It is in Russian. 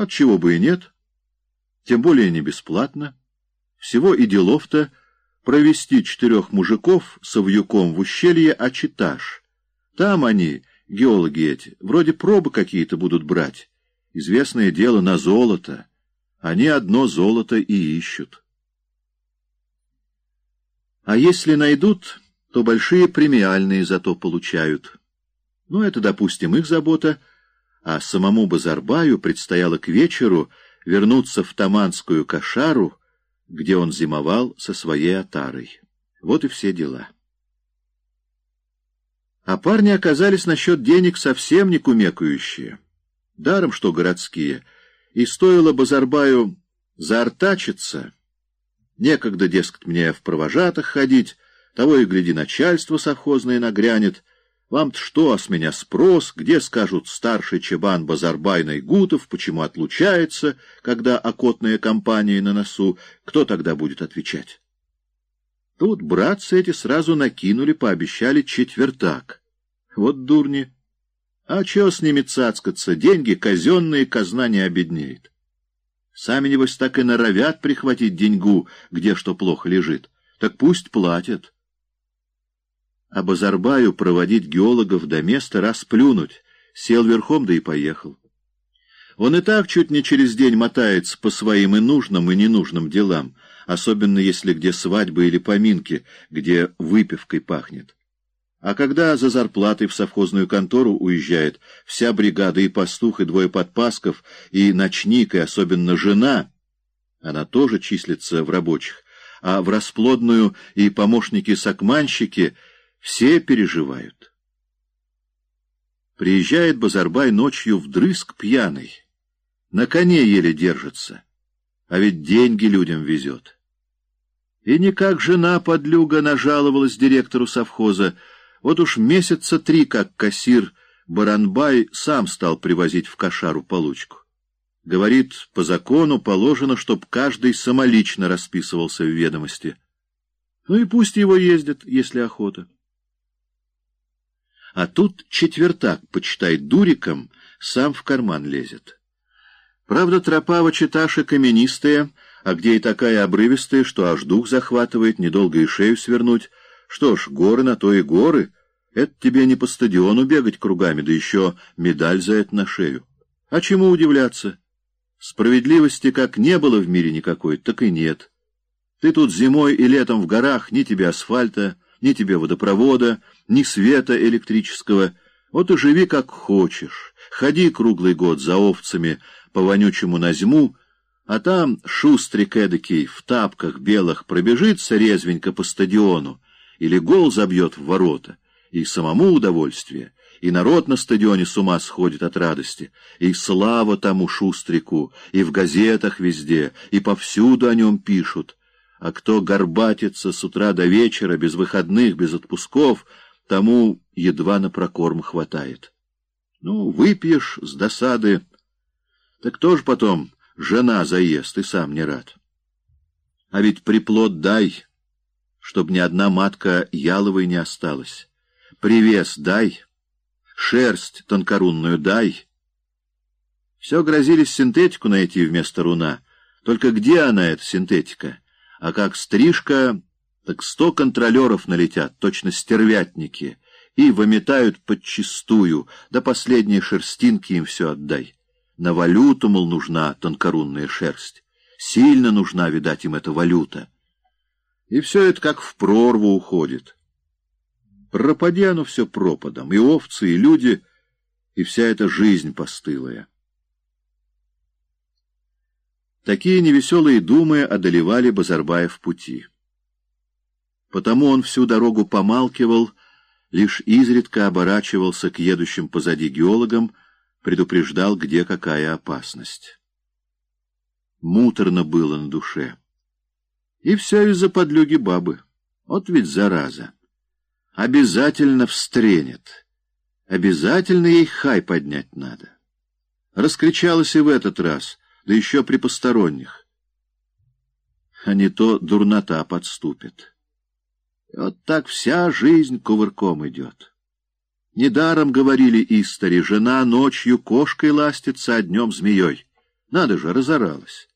Отчего бы и нет. Тем более не бесплатно. Всего и делов-то провести четырех мужиков с вьюком в ущелье Ачитаж. Там они, геологи эти, вроде пробы какие-то будут брать. Известное дело на золото. Они одно золото и ищут. А если найдут, то большие премиальные зато получают. Ну, это, допустим, их забота, а самому Базарбаю предстояло к вечеру вернуться в Таманскую кошару, где он зимовал со своей отарой. Вот и все дела. А парни оказались насчет денег совсем не кумекающие. Даром, что городские. И стоило Базарбаю заортачиться. Некогда, дескать, мне в провожатых ходить, того и гляди, начальство совхозное нагрянет, вам-то что, а с меня спрос, где, скажут, старший чебан Базарбай Найгутов, почему отлучается, когда окотная компания на носу, кто тогда будет отвечать? Тут братцы эти сразу накинули, пообещали четвертак. Вот дурни. А чё с ними цацкаться? Деньги казенные, казна не обеднеет. Сами, небось, так и норовят прихватить деньгу, где что плохо лежит. Так пусть платят а Базарбаю проводить геологов до места, расплюнуть, сел верхом, да и поехал. Он и так чуть не через день мотается по своим и нужным, и ненужным делам, особенно если где свадьбы или поминки, где выпивкой пахнет. А когда за зарплатой в совхозную контору уезжает вся бригада и пастух, и двое подпасков, и ночник, и особенно жена, она тоже числится в рабочих, а в расплодную и помощники-сакманщики — все переживают. Приезжает Базарбай ночью вдрызг пьяный. На коне еле держится. А ведь деньги людям везет. И никак жена подлюга нажаловалась директору совхоза. Вот уж месяца три, как кассир Баранбай сам стал привозить в кошару получку. Говорит, по закону положено, чтоб каждый самолично расписывался в ведомости. Ну и пусть его ездят, если охота. А тут четвертак, почитай, дуриком, сам в карман лезет. Правда, тропа вочеташи каменистая, а где и такая обрывистая, что аж дух захватывает, недолго и шею свернуть. Что ж, горы на то и горы. Это тебе не по стадиону бегать кругами, да еще медаль за это на шею. А чему удивляться? Справедливости как не было в мире никакой, так и нет. Ты тут зимой и летом в горах, ни тебе асфальта, ни тебе водопровода, ни света электрического. Вот и живи как хочешь. Ходи круглый год за овцами по вонючему назьму, а там шустрик эдакий в тапках белых пробежится резвенько по стадиону или гол забьет в ворота, и самому удовольствие, и народ на стадионе с ума сходит от радости, и слава тому шустрику, и в газетах везде, и повсюду о нем пишут, а кто горбатится с утра до вечера, без выходных, без отпусков, тому едва на прокорм хватает. Ну, выпьешь с досады, так тоже потом жена заест, и сам не рад. А ведь приплод дай, чтоб ни одна матка яловой не осталась. Привес дай, шерсть тонкорунную дай. Все грозились синтетику найти вместо руна. Только где она, эта синтетика? А как стрижка, так сто контролеров налетят, точно стервятники, и выметают подчистую, да последние шерстинки им все отдай. На валюту, мол, нужна тонкорунная шерсть. Сильно нужна, видать, им эта валюта. И все это как в прорву уходит. Пропади оно все пропадом, и овцы, и люди, и вся эта жизнь постылая. Такие невеселые думы одолевали Базарбая в пути. Потому он всю дорогу помалкивал, лишь изредка оборачивался к едущим позади геологам, предупреждал, где какая опасность. Муторно было на душе. И все из-за подлюги бабы. Вот ведь зараза. Обязательно встренет. Обязательно ей хай поднять надо. Раскричалась и в этот раз — да еще при посторонних. А не то дурнота подступит. И вот так вся жизнь кувырком идет. Недаром говорили истори, жена ночью кошкой ластится, а днем змеей. Надо же, разоралась.